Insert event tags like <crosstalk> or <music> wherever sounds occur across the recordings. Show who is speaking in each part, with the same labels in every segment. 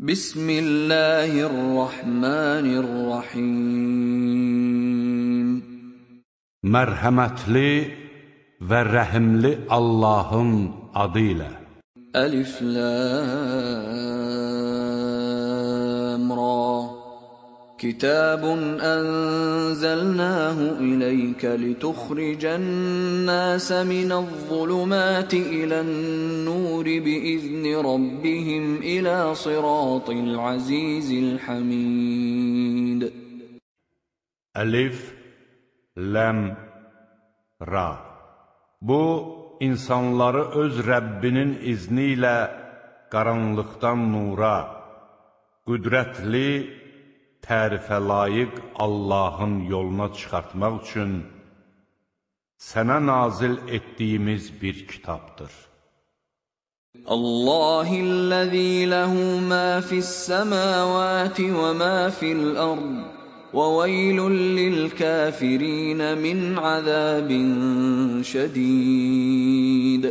Speaker 1: Bismillahirrahmanirrahim.
Speaker 2: Mərhəmətli və rəhimli Allahın adı ilə.
Speaker 1: Əlif Lam كتاب أنزلناه إليك لتخرج الناس من الظلمات إلى النور بإذن ربهم إلى صراط العزيز الحميد.
Speaker 2: Əlif, Ləm, Ra Bu, insanları öz Rəbbinin izni ilə qaranlıqdan nura, qüdrətli tərifə layiq Allahın yoluna çıxartmaq üçün sənə nazil etdiyimiz bir kitabdır.
Speaker 1: Allahillezî lehu mâ fis-semâvâti ve mâ fil-ard ve veylun lil-kâfirîne min azâbin şedîd.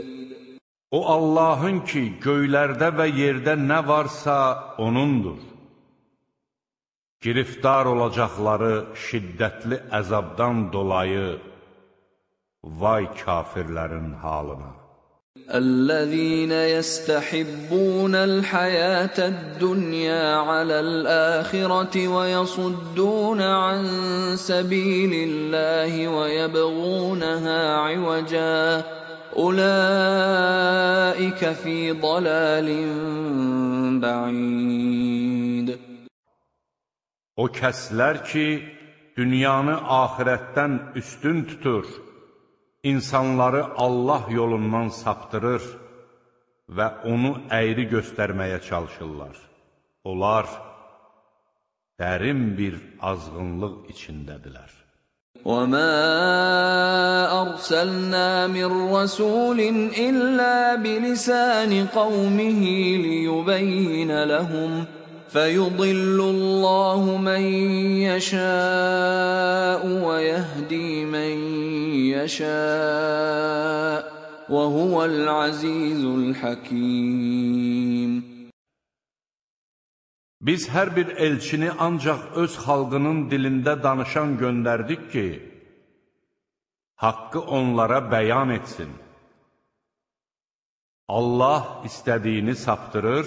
Speaker 2: O Allahın ki, göylərdə və yerdə nə varsa O'nundur. Giriftar olacaqları şiddətli əzabdan dolayı vay kafirlərin halına.
Speaker 1: الذين يستحبون الحياة الدنيا على الآخرة ويصدون عن سبيل الله ويبغونها عوجا أولئك في ضلال بعيد
Speaker 2: O kəslər ki, dünyanı axirətdən üstün tutur, insanları Allah yolundan saptırır və onu əyri göstərməyə çalışırlar. Onlar dərin bir azğınlıq içindədirlər.
Speaker 1: وَمَا أَرْسَلْنَا مِن رَّسُولٍ إِلَّا بِلِسَانِ قَوْمِهِ لِيُبَيِّنَ لَهُمْ ۖ فيضل الله من يشاء ويهدي من يشاء وهو العزيز الحكيم
Speaker 2: Biz hər bir elçini ancaq öz xalqının dilində danışan göndərdik ki, haqqı onlara bəyan etsin. Allah istədiyini saptırır,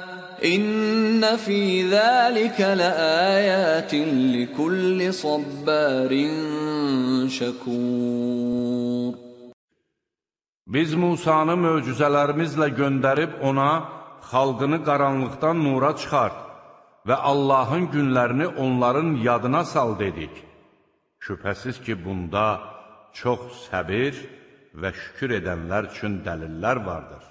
Speaker 1: İnne fî zâlike leâyâtin likulli sabbârin şekûr.
Speaker 2: Biz Musanı möcüzələrimizlə göndərib ona xalqını qaranlıqdan nura çıxart və Allahın günlərini onların yadına sal dedik. Şübhəsiz ki, bunda çox səbir və şükür edənlər üçün dəlillər vardır.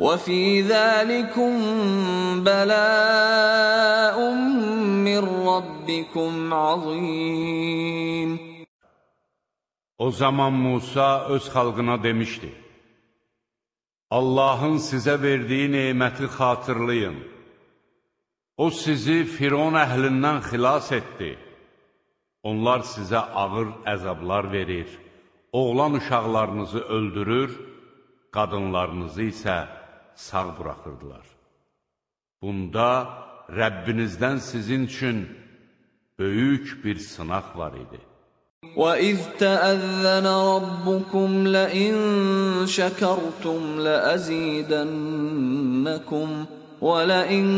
Speaker 1: وفي ذلكم بلاء من ربكم عظيم
Speaker 2: O zaman Musa öz xalqına demişdi, Allahın sizə verdiyi neyməti xatırlayın. O sizi Firon əhlindən xilas etdi. Onlar sizə ağır əzablar verir, oğlan uşaqlarınızı öldürür, qadınlarınızı isə sağ buraxırdılar. Bunda Rəbbinizdən sizin üçün böyük bir sınaq var idi.
Speaker 1: وَإِذْ تَأَذَّنَ رَبُّكُمْ لَئِن شَكَرْتُمْ لَأَزِيدَنَّكُمْ وَلَئِن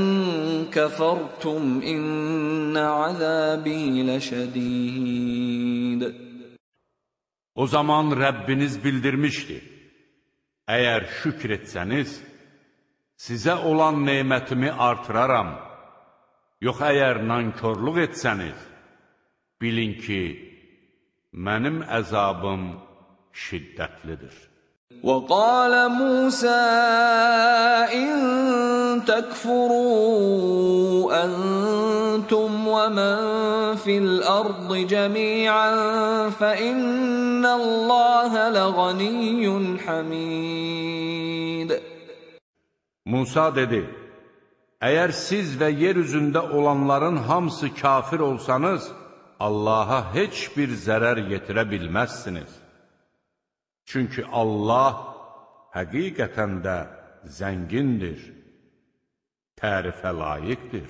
Speaker 1: كَفَرْتُمْ إِنَّ عَذَابِي لَشَدِيدٌ
Speaker 2: O zaman Rəbbiniz bildirmişdi, əgər şükr etsəniz, sizə olan neymətimi artıraram, yox əgər nankörlük etsəniz, bilin ki, mənim əzabım şiddətlidir.
Speaker 1: وقال موسى إن تكفروا أنتم ومن في الأرض جميعا فإن الله لغني حميد
Speaker 2: Musa dedi, Əgər siz və yer üzündə olanların hamısı kafir olsanız, Allaha heç bir zərər yetirə bilməzsiniz. Çünki Allah həqiqətən də zəngindir, tərifə layiqdir.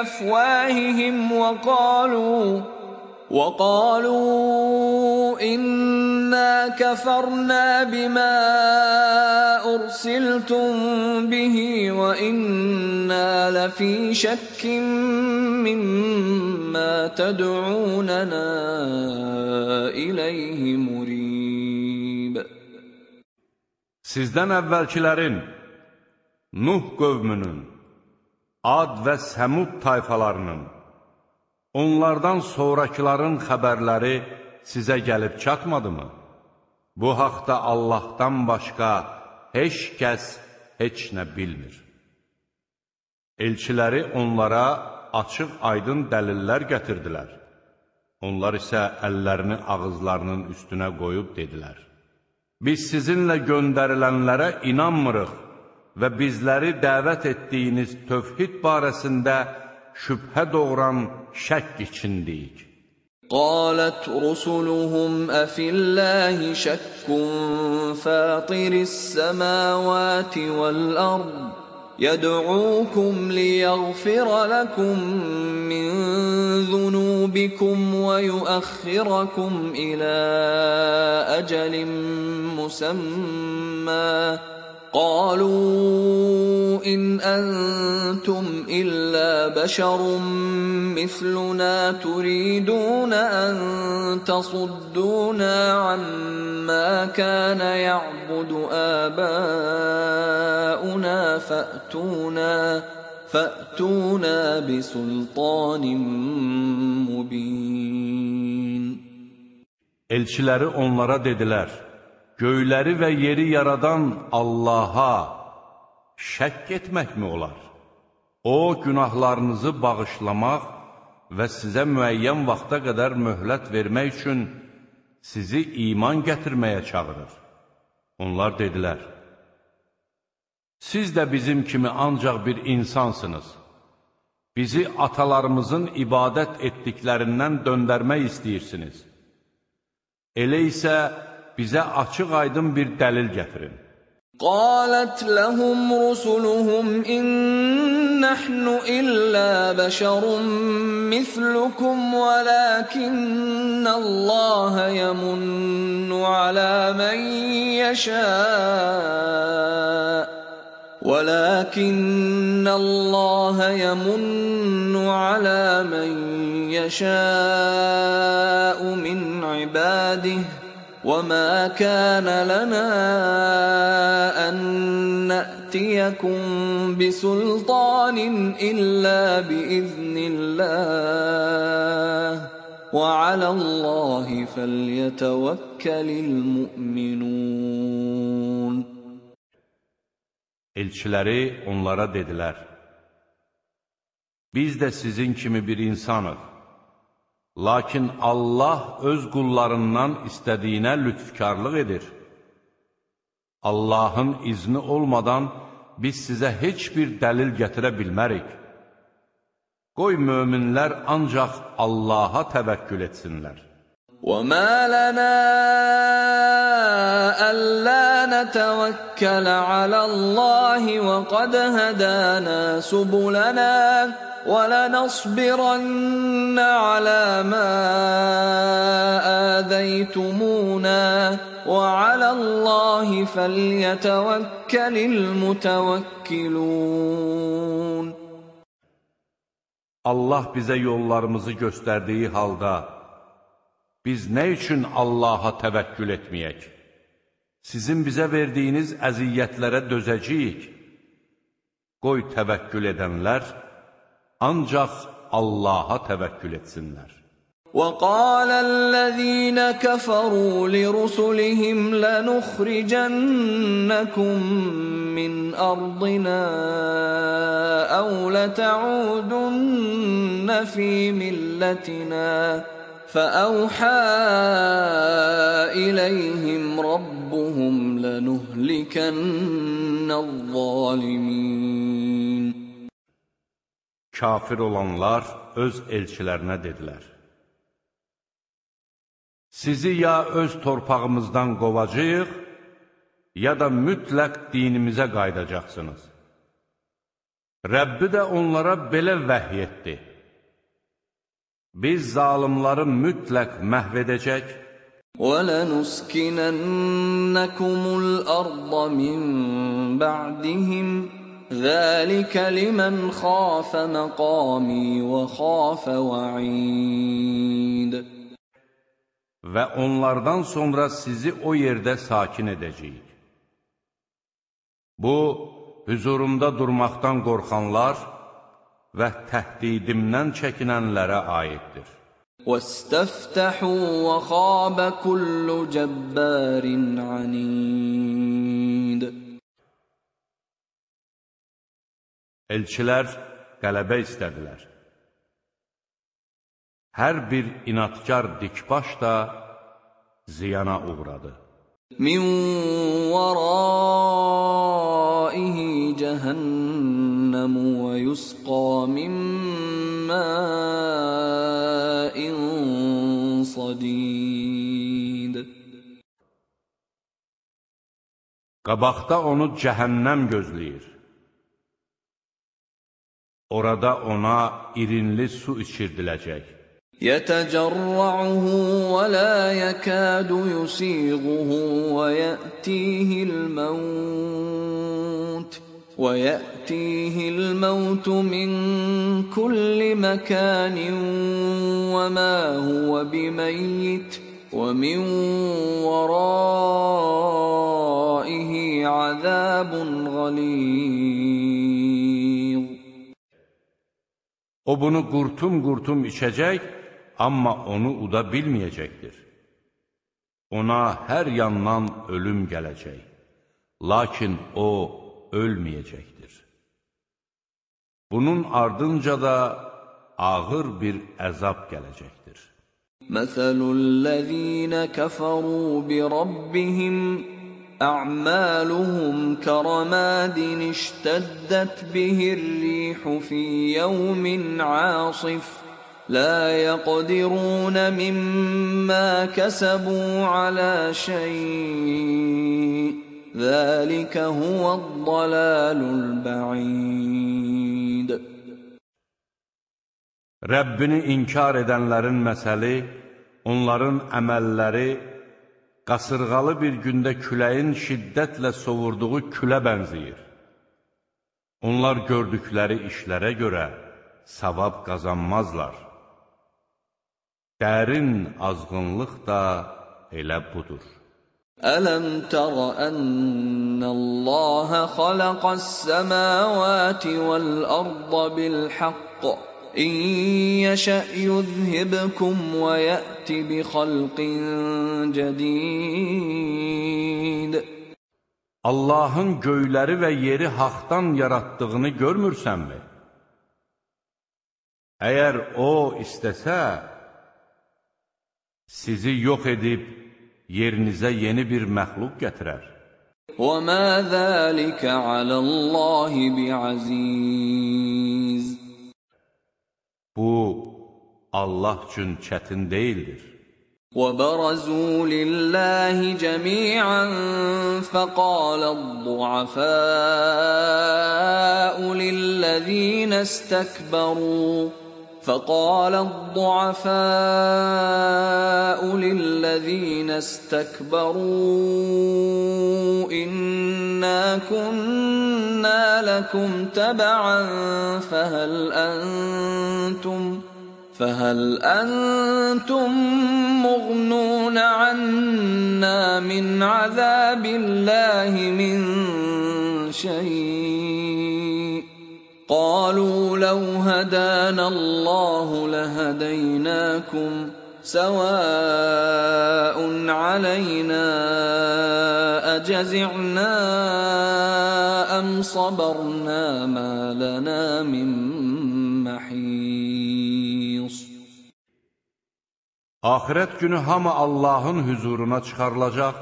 Speaker 1: أفواههم وقالوا وقالوا إنا كفرنا بما أرسلتم به وإنا لفي شك مما تدعوننا إليه مريب.
Speaker 2: Sizdən əvvəlkilərin, Nuh qövmünün, Ad və Səmud tayfalarının, onlardan sonrakıların xəbərləri sizə gəlib çatmadımı? Bu haqda Allahdan başqa heç kəs heç nə bilmir. Elçiləri onlara açıq aydın dəlillər gətirdilər. Onlar isə əllərini ağızlarının üstünə qoyub dedilər. Biz sizinlə göndərilənlərə inanmırıq və bizləri dəvət etdiyiniz tövhid barəsində şübhə doğuran şək içindəyik.
Speaker 1: قالت رسلهم أفي الله شك فاطر السماوات والأرض يدعوكم ليغفر لكم من ذنوبكم ويؤخركم إلى أجل مسمى قالوا إن أنتم إلا بشر مثلنا تريدون أن تصدونا عما كان يعبد آباؤنا فأتونا فأتونا بسلطان مبين.
Speaker 2: Elçiləri onlara dedilər, göyləri və yeri yaradan Allaha şəkk etməkmi olar? O, günahlarınızı bağışlamaq və sizə müəyyən vaxta qədər möhlət vermək üçün sizi iman gətirməyə çağırır. Onlar dedilər, Siz də bizim kimi ancaq bir insansınız. Bizi atalarımızın ibadət etdiklərindən döndərmək istəyirsiniz. Elə isə bizə açıq-aydın bir dəlil gətirin.
Speaker 1: Qalət ləhum rusuluhum in nəhnu illə bəşərun mislukum vələkinnə Allahə yəmunnu alə mən yəşəə ولكن الله يمن على من يشاء من عباده وما كان لنا أن نأتيكم بسلطان إلا بإذن الله وعلى الله فليتوكل المؤمنون
Speaker 2: Elçiləri onlara dedilər, Biz də sizin kimi bir insanıq. Lakin Allah öz qullarından istədiyinə lütfkarlıq edir. Allahın izni olmadan biz sizə heç bir dəlil gətirə bilmərik. Qoy möminlər ancaq Allaha təvəkkül etsinlər.
Speaker 1: وما لنا ألا نتوكل على الله وقد هدانا سبلنا ولنصبرن على ما آذيتمونا وعلى الله فليتوكل المتوكلون
Speaker 2: Allah bizə yollarımızı göstərdiyi halda biz nə üçün Allaha təvəkkül etməyək? Sizin bizə verdiyiniz əziyyətlərə dözəcəyik. Qoy təvəkkül edənlər ancaq Allaha təvəkkül etsinlər.
Speaker 1: وقال الذين كفروا لرسلهم لنخرجنكم من أرضنا أو لتعودن في ملتنا فأوحى إليهم ربهم لنهلكن الظالمين
Speaker 2: Kafir olanlar öz elçilərinə dedilər. Sizi ya öz torpağımızdan qovacaq, ya da mütləq dinimizə qaydacaqsınız. Rəbbi də onlara belə vəhy etdi. Biz zalimları mütləq məhv edəcək,
Speaker 1: وَلَنُسْكِنَنَّكُمُ الْأَرْضَ مِنْ بَعْدِهِمْ ذَلِكَ لِمَنْ خَافَ مَقَامِي وَخَافَ وَعِيدِ
Speaker 2: və onlardan sonra sizi o yerdə sakin edəcəyik. Bu, hüzurumda durmaqdan qorxanlar və təhdidimdən çəkinənlərə aiddir.
Speaker 1: وَاسْتَفْتَحُوا وَخَابَ كُلُّ جَبَّارٍ عَنِيدٍ
Speaker 2: Elçilər qələbə istədilər. Hər bir inadkar dikbaş da ziyana uğradı.
Speaker 1: مِنْ وَرَائِهِ جَهَنَّمُ وَيُسْقَى مِنْ مَاءٍ صَدِيدٍ
Speaker 2: Qabaqda onu cəhənnəm gözləyir. Orada ona irinli su içirdiləcək.
Speaker 1: يتجرعه ولا يكاد يسيغه ويأتيه الموت ويأتيه الموت من كل مكان وما هو بميت ومن ورائه عذاب غليظ
Speaker 2: O bunu qurtum-qurtum içəcək, amma onu uda bilməyəcəkdir. Ona hər yandan ölüm gələcək, lakin o ölməyəcəkdir. Bunun ardınca da ağır bir əzab gələcəkdir.
Speaker 1: مثل الذين كفروا بربهم أعمالهم كرماد اشتدت به الريح في يوم عاصف لا يقدرون مما كسبوا على شيء ذلك هو الضلال البعيد
Speaker 2: Rəbbini inkar edənlərin məsəli, onların əməlləri qasırğalı bir gündə küləyin şiddətlə sovurduğu külə bənzəyir. Onlar gördükləri işlərə görə savab qazanmazlar. Dərin azğınlıq da elə budur.
Speaker 1: ألم تر أن الله خلق السماوات والأرض بالحق إن يشأ يذهبكم ويأت بخلق جديد
Speaker 2: Allahın göyləri və yeri haqdan yaratdığını görmürsənmi? Əgər O istəsə, sizi yox edib yerinizə yeni bir məxluq gətirər.
Speaker 1: وما ذلك على الله بعزيز
Speaker 2: Bu Allah üçün çətin deyildir.
Speaker 1: وبرزوا لله جميعا فقال الضعفاء للذين استكبروا فقال الضعفاء للذين استكبروا إنا كنا لكم تبعا فهل أنتم فهل أنتم مغنون عنا من عذاب الله من شيء قالوا لو هدانا الله لهديناكم سواء علينا أجزعنا أم صبرنا ما لنا من محيص
Speaker 2: Axirət günü hamı Allahın hüzuruna çıxarılacaq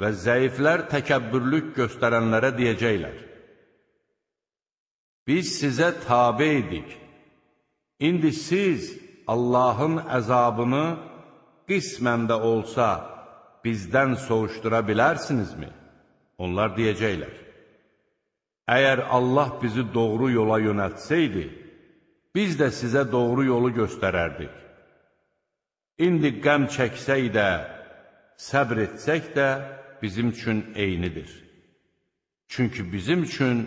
Speaker 2: və zəiflər təkəbbürlük göstərənlərə deyəcəklər. Biz sizə tabe idik. İndi siz Allahın əzabını qismən də olsa bizdən soğuşdura bilərsinizmi? Onlar deyəcəklər. Əgər Allah bizi doğru yola yönəltsəydi, biz də sizə doğru yolu göstərərdik. İndi qəm çəksək də, səbr etsək də bizim üçün eynidir. Çünki bizim üçün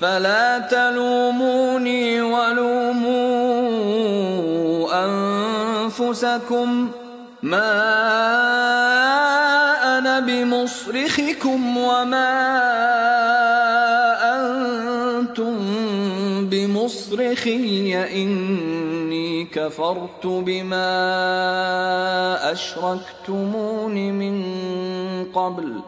Speaker 1: فلا تلوموني ولوموا أنفسكم. ما أنا بمصرخكم وما أنتم بمصرخي. إني كفرت بما أشركتمون من قبل.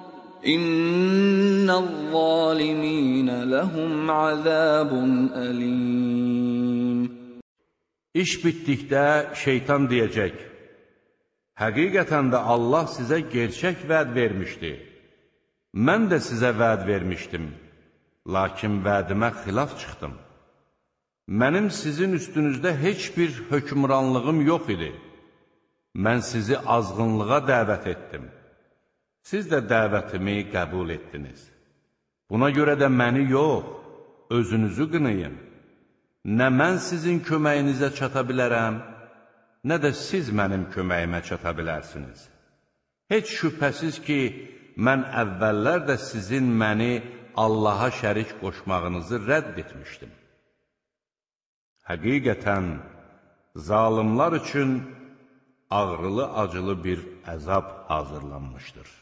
Speaker 1: İnnəz-zaliminə ləhum əzabun əlim.
Speaker 2: İş bitdikdə şeytan deyəcək, Həqiqətən də Allah sizə gerçək vəd vermişdi. Mən də sizə vəd vermişdim, lakin vədimə xilaf çıxdım. Mənim sizin üstünüzdə heç bir hökmranlığım yox idi. Mən sizi azğınlığa dəvət etdim.'' Siz də dəvətimi qəbul etdiniz. Buna görə də məni yox, özünüzü qınayın. Nə mən sizin köməyinizə çata bilərəm, nə də siz mənim köməyimə çata bilərsiniz. Heç şübhəsiz ki, mən əvvəllər də sizin məni Allaha şərik qoşmağınızı rədd etmişdim. Həqiqətən, zalimlar üçün ağrılı-acılı bir əzab hazırlanmışdır.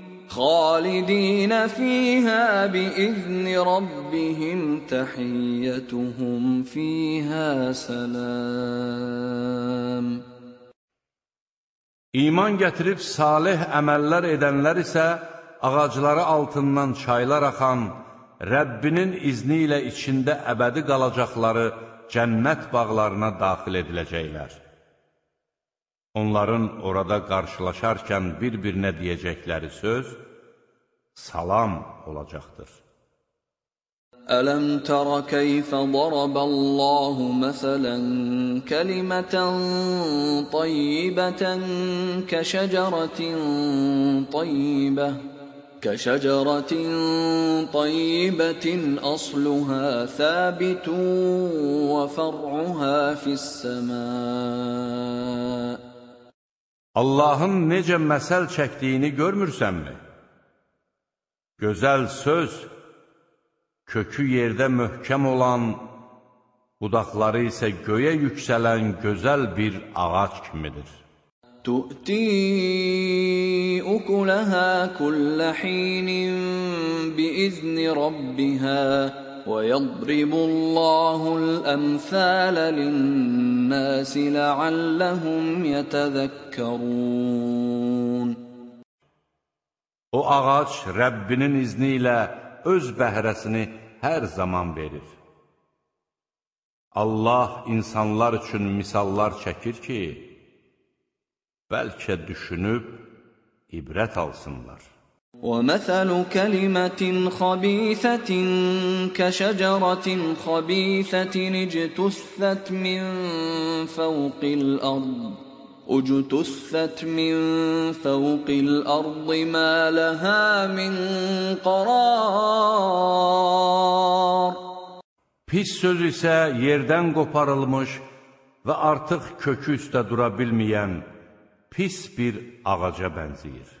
Speaker 1: خالدين فيها بإذن ربهم تحيتهم فيها سلام
Speaker 2: İman gətirib salih əməllər edənlər isə ağacları altından çaylar axan, Rəbbinin izni ilə içində əbədi qalacaqları cənnət bağlarına daxil ediləcəklər. Onların orada qarşılaşarkən bir-birinə deyəcəkləri söz salam olacaqdır.
Speaker 1: ألم تر كيف ضرب الله مثلا كلمة طيبة كشجرة طيبة كشجرة طيبة أصلها ثابت وفرعها في السماء
Speaker 2: Allahın necə məsəl çəkdiyini görmürsənmi? Gözəl söz, kökü yerdə möhkəm olan, budaqları isə göyə yüksələn gözəl bir ağac kimidir.
Speaker 1: تؤتي أكلها كل حين بإذن ربها ويضرب الله الأمثال للناس لعلهم يتذكرون
Speaker 2: O ağac Rəbbinin izni ilə öz bəhrəsini hər zaman verir. Allah insanlar üçün misallar çəkir ki, bəlkə düşünüb ibrət alsınlar.
Speaker 1: ومثل كلمة خبيثة كشجرة خبيثة اجتثت من فوق الأرض اجتثت من فوق الأرض ما لها من قرار
Speaker 2: Pis söz isə yerdən qoparılmış və artıq kökü üstə dura bilməyən pis bir ağaca bənzəyir.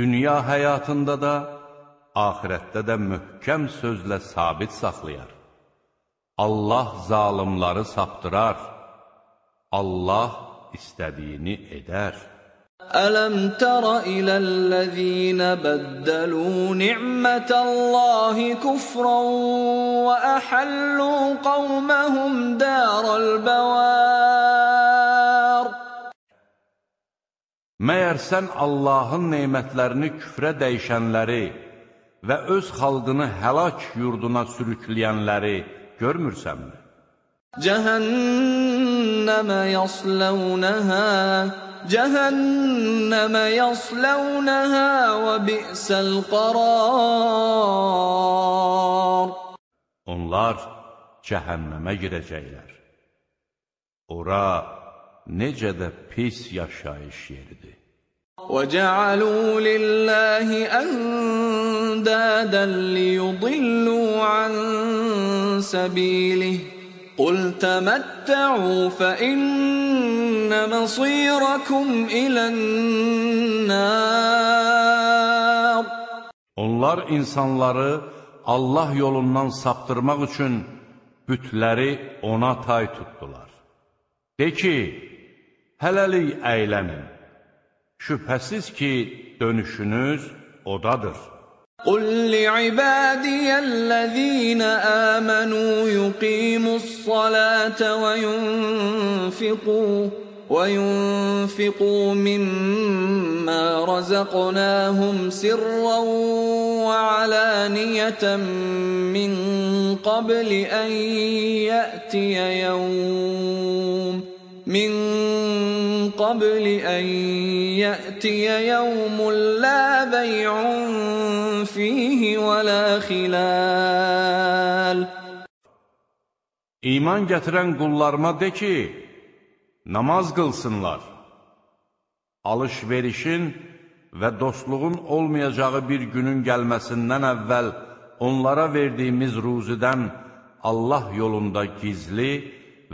Speaker 2: dünya həyatında da, axirətdə də möhkəm sözlə sabit saxlayar. Allah zalimları saptırar, Allah istədiyini edər.
Speaker 1: Ələm tərə iləl-ləzīnə bəddəlu ni'mətəllahi kufran və əhəllu qavməhum dərəl-bəvər
Speaker 2: Məyər sən Allahın neymətlərini küfrə dəyişənləri və öz xalqını həlak yurduna sürükləyənləri görmürsənmi?
Speaker 1: Cəhənnəmə yasləvnəhə Cəhənnəmə yasləvnəhə və bi'səl qarar
Speaker 2: Onlar cəhənnəmə girəcəklər. Ora necə də pis yaşayış yeridir.
Speaker 1: وجعلوا لله أندادا ليضلوا عن سبيله قل تمتعوا فإن مصيركم إلى النار <laughs>
Speaker 2: Onlar insanları Allah yolundan saptırmaq üçün bütləri ona tay tutdular. De ki, hələlik əylənin. Şübhəsiz ki, dönüşünüz odadır.
Speaker 1: قل لعبادي الذين آمنوا يقيموا الصلاة وينفقوا وينفقوا مما رزقناهم سرا وعلانية من قبل أن يأتي يوم من قبل أن يأتي يوم لا بيع فيه ولا خلال
Speaker 2: İman gətirən qullarıma de ki, namaz qılsınlar. Alış-verişin və dostluğun olmayacağı bir günün gəlməsindən əvvəl onlara verdiyimiz ruzidən Allah yolunda gizli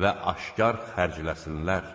Speaker 2: və aşkar xərcləsinlər.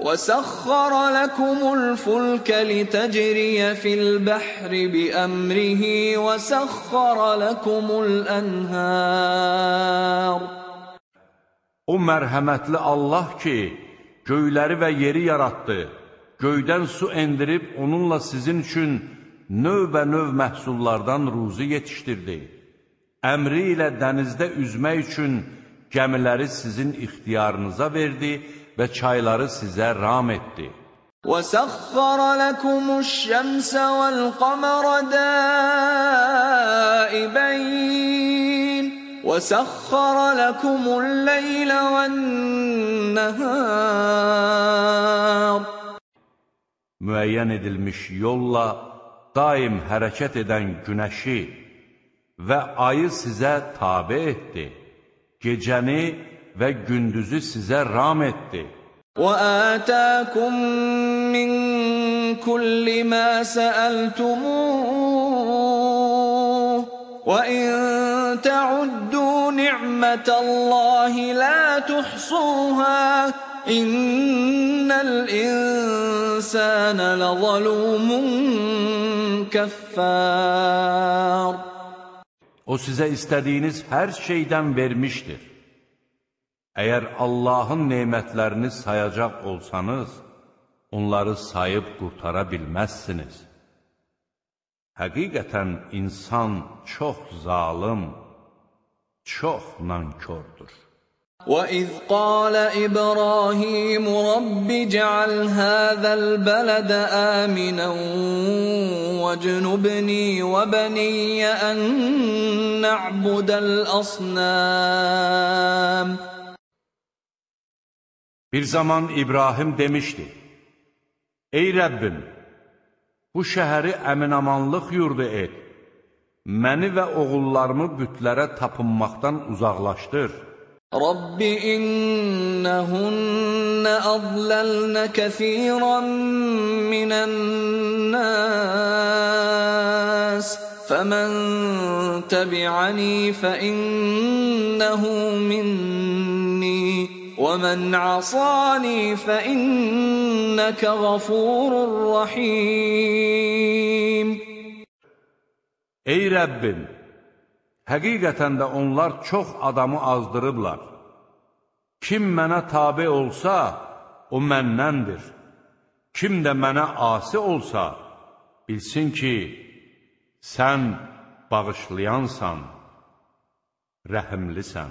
Speaker 1: وسخر لكم الفلك لتجري في البحر بأمره وسخر لكم الأنهار
Speaker 2: O mərhəmətli Allah ki, göyləri və yeri yaratdı, göydən su endirib onunla sizin üçün növbə-növ məhsullardan ruzi yetişdirdi. Əmri ilə dənizdə üzmək üçün gəmiləri sizin ixtiyarınıza verdi və çayları sizə ram etdi.
Speaker 1: وَسَخَّرَ لَكُمُ الشَّمْسَ وَالْقَمَرَ دَائِبَيْنِ وَسَخَّرَ لَكُمُ اللَّيْلَ وَالنَّهَارَ
Speaker 2: Müəyyən edilmiş yolla daim hərəkət edən günəşi və ayı sizə tabe etdi. Gecəni və gündüzü sizə ram etdi.
Speaker 1: وَآتَاكُم مِّن كُلِّ مَا سَأَلْتُمُوهُ وَإِن تَعُدُّوا نِعْمَةَ اللَّهِ لَا تُحْصُوهَا إِنَّ الْإِنسَانَ لَظَلُومٌ كَفَّارٌ
Speaker 2: O sizə istədiyiniz hər şeydən vermişdir. Əgər Allahın nemətlərini sayacaq olsanız, onları sayıb qurtara bilməzsiniz. Həqiqətən insan çox zalım, çox nankördür.
Speaker 1: وَإِذْ قَالَ إِبْرَاهِيمُ رَبِّ اجْعَلْ هَٰذَا الْبَلَدَ آمِنًا وَاجْنُبْنِي وَبَنِيَّ أَن نَّعْبُدَ الْأَصْنَامَ
Speaker 2: Bir zaman İbrahim demişdi, Ey Rəbbim, bu şəhəri əminamanlıq yurdu et, məni və oğullarımı bütlərə tapınmaqdan uzaqlaşdır.
Speaker 1: Rabbi innəhunnə adləlnə kəfirən minən nəs, fəmən təbi'əni fəinnəhu minnə وَمَنْ عَصَانِي فَإِنَّكَ غَفُورٌ رَّحِيمٌ
Speaker 2: Ey Rəbbim, həqiqətən də onlar çox adamı azdırıblar. Kim mənə tabi olsa, o məndəndir. Kim də mənə asi olsa, bilsin ki, sən bağışlayansan, rəhimlisən.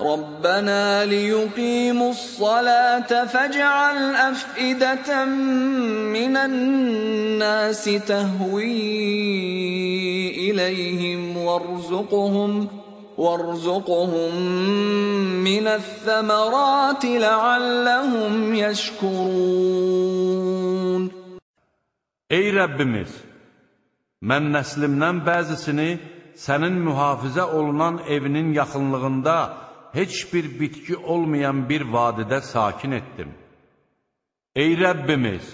Speaker 1: رَبَّنَا لِيُقِيمُوا الصَّلَاةَ فَاجْعَلْ أَفْئِدَةً مِّنَ النَّاسِ تَهْوِي إِلَيْهِمْ وَارْزُقْهُمْ وَارْزُقْهُم مِّنَ الثَّمَرَاتِ لَعَلَّهُمْ يَشْكُرُونَ.
Speaker 2: Ey Rəbbimiz, mən nəslimdən bəzisini sənin mühafizə olunan evinin yaxınlığında heç bir bitki olmayan bir vadidə sakin etdim. Ey Rəbbimiz,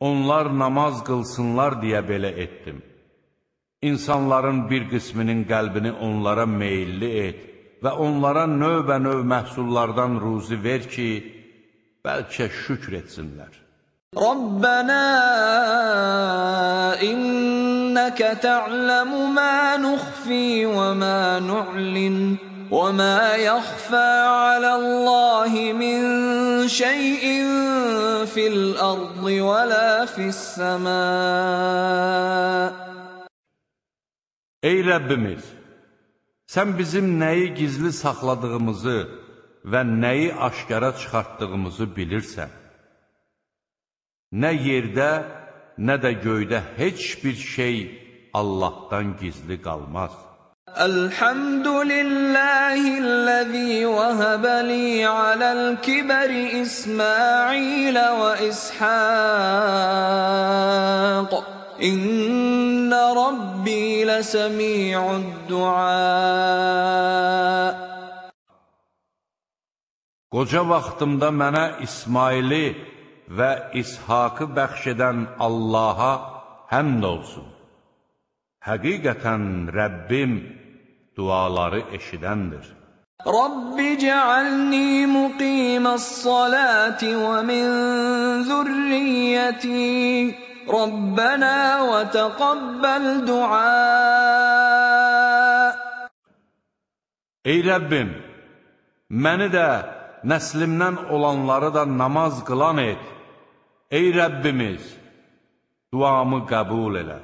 Speaker 2: onlar namaz qılsınlar deyə belə etdim. İnsanların bir qisminin qəlbini onlara meyilli et və onlara növbə-növ məhsullardan ruzi ver ki, bəlkə şükr etsinlər.
Speaker 1: Rabbana innaka ta'lamu ma nukhfi wa ma nu'linu وَمَا يَخْفَىٰ عَلَى اللَّهِ مِن شَيْءٍ فِي الْأَرْضِ وَلَا فِي السَّمَاءِ
Speaker 2: Ey Rəbbimiz, sən bizim nəyi gizli saxladığımızı və nəyi aşkara çıxartdığımızı bilirsən. Nə yerdə, nə də göydə heç bir şey Allahdan gizli qalmaz.
Speaker 1: الحمد لله الذي وهب لي على الكبر إسماعيل وإسحاق إن ربي لسميع الدعاء
Speaker 2: Qoca vaxtımda mənə İsmaili və İshakı bəxş edən Allaha həmd olsun. Həqiqətən Rəbbim duaları eşidəndir.
Speaker 1: Rabbi cealni muqimassalati və min zurriyyəti Rabbana və təqabbal dua
Speaker 2: Ey Rəbbim, məni də, nəslimdən olanları da namaz qılan et. Ey Rəbbimiz, duamı qəbul elə.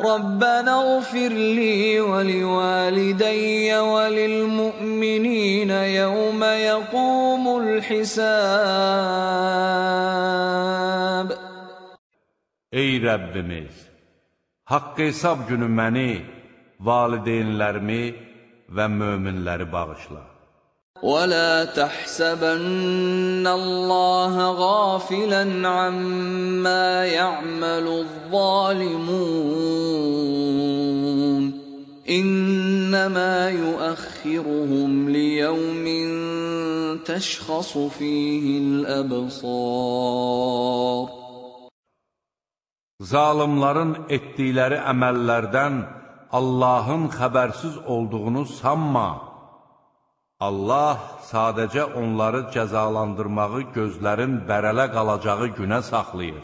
Speaker 1: ربنا اغفر لي ولوالدي وللمؤمنين يوم يقوم الحساب
Speaker 2: Ey Rəbbimiz, haqq hesab günü məni, valideynlərimi və möminləri bağışla.
Speaker 1: ولا تحسبن الله غافلا عما يعمل الظالمون انما يؤخرهم ليوم تشخص فيه الابصار
Speaker 2: Zalimların etdikləri əməllərdən Allahın xəbərsiz olduğunu sanma. Allah sadəcə onları cəzalandırmağı gözlərin bərələ qalacağı günə saxlayır.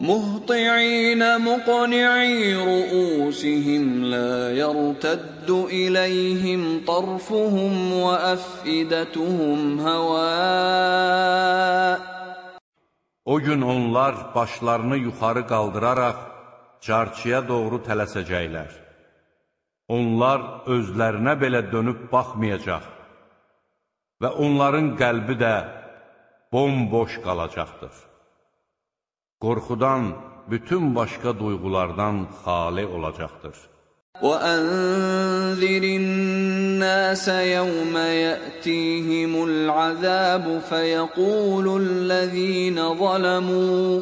Speaker 1: Muhti'inə muqni'i ru'usihim la yartaddu iləyhim tarfuhum və əfidətuhum həvə'
Speaker 2: O gün onlar başlarını yuxarı qaldıraraq carçıya doğru tələsəcəklər. Onlar özlərinə belə dönüb baxmayacaq və onların qəlbi də bomboş qalacaqdır. Qorxudan bütün başqa duyğulardan xali olacaqdır.
Speaker 1: وأنذر الناس يوم يأتيهم العذاب فيقول الذين ظلموا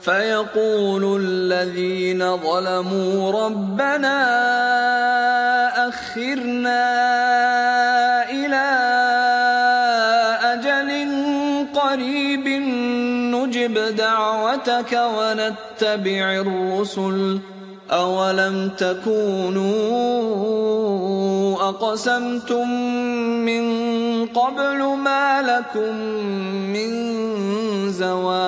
Speaker 1: فيقول الذين ظلموا ربنا أخرنا دعوتك ونتبع الرسل أولم تكونوا أقسمتم من قبل ما لكم من زوال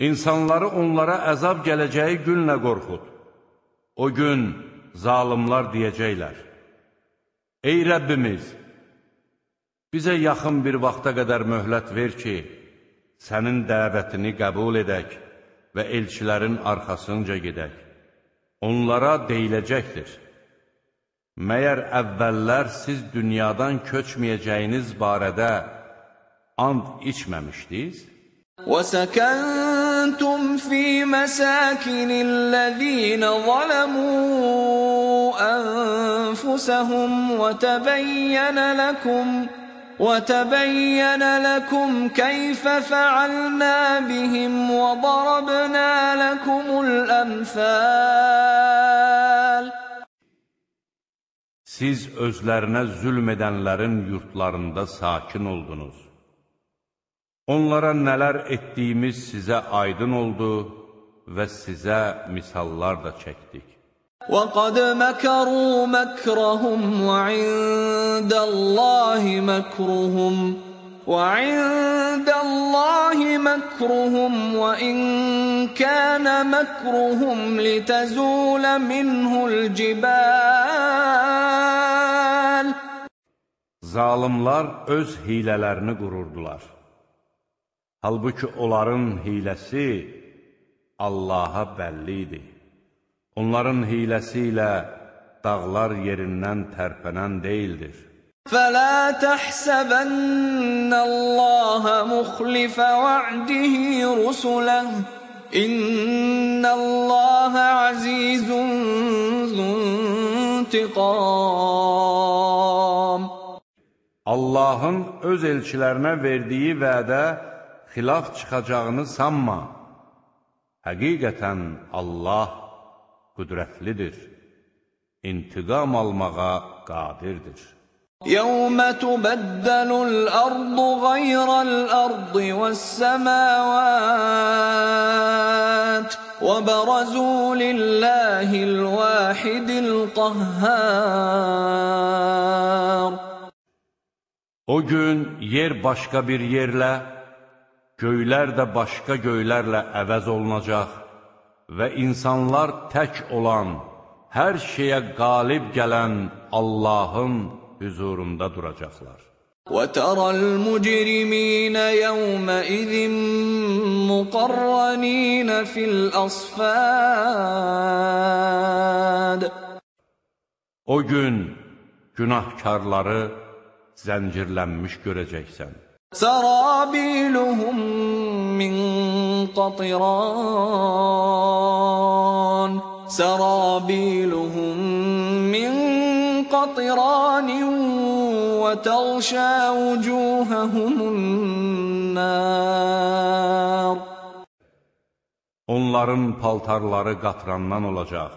Speaker 2: İnsanları onlara əzab gələcəyi günlə qorxud. O gün zalimlar deyəcəklər, Ey Rəbbimiz, bizə yaxın bir vaxta qədər möhlət ver ki, sənin dəvətini qəbul edək və elçilərin arxasınca gedək. Onlara deyiləcəkdir. Məyər əvvəllər siz dünyadan köçməyəcəyiniz barədə and içməmişdiniz?
Speaker 1: وسكنتم في مساكن الذين ظلموا أنفسهم وتبين لكم وتبين لكم كيف فعلنا بهم وضربنا لكم الأمثال
Speaker 2: Siz özlərinə zülm edənlərin yurtlarında sakin oldunuz. Onlara nələr etdiyimiz sizə aydın oldu və sizə misallar da çəkdik.
Speaker 1: وقد مكروا مكرهم وعند الله مكرهم وعند الله مكرهم وإن كان مكرهم لتزول منه الجبال
Speaker 2: Zalimlar öz hilələrini qururdular. Halbuki onların hiləsi Allaha bəlli idi. Onların hiləsi ilə dağlar yerindən tərpənən deyildir.
Speaker 1: فلا تحسبن الله مخلف وعده رسله إن الله عزيز ذو انتقام
Speaker 2: Allahın öz elçilərinə verdiyi vədə xilaf çıxacağını sanma. Həqiqətən Allah qüdrətlidir, intiqam almağa qadirdir.
Speaker 1: يوم تبدل الأرض غير الأرض والسماوات وبرزوا لله الواحد القهار
Speaker 2: O gün yer başqa bir yerlə, göylər də başqa göylərlə əvəz olunacaq və insanlar tək olan, hər şeyə qalib gələn Allahın hüzurunda duracaqlar.
Speaker 1: وترى المجرمين يومئذ مقرنين في الأصفاد
Speaker 2: O gün günahkarları zəncirlənmiş görəcəksən.
Speaker 1: سرابيلهم من قطران سرابيلهم من قطران وتغشى وجوههم النار
Speaker 2: Onların paltarları qatrandan olacaq,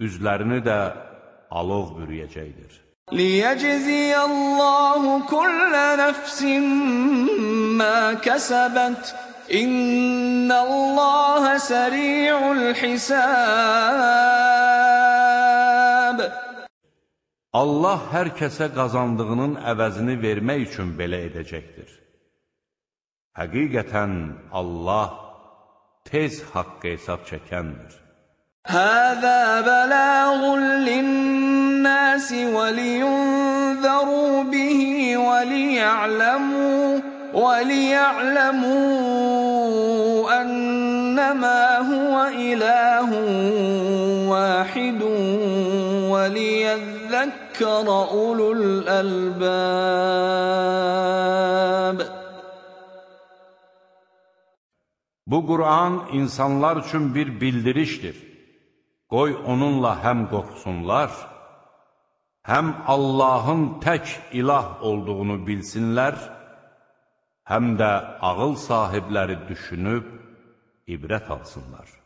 Speaker 2: üzlərini də alov bürüyəcəkdir.
Speaker 1: ليجزي الله كل نفس ما كسبت إن الله سريع الحساب
Speaker 2: Allah hər kəsə qazandığının əvəzini vermək üçün belə edəcəkdir. Həqiqətən Allah tez haqq hesab çəkəndir.
Speaker 1: هذا بلاغ للناس ولينذروا به وليعلموا وليعلموا أنما هو إله واحد وليذكر أولو الألباب
Speaker 2: Bu Qur'an insanlar üçün bir bildirişdir. Qoy onunla həm qorxsunlar, həm Allahın tək ilah olduğunu bilsinlər, həm də ağıl sahibləri düşünüb ibrət alsınlar.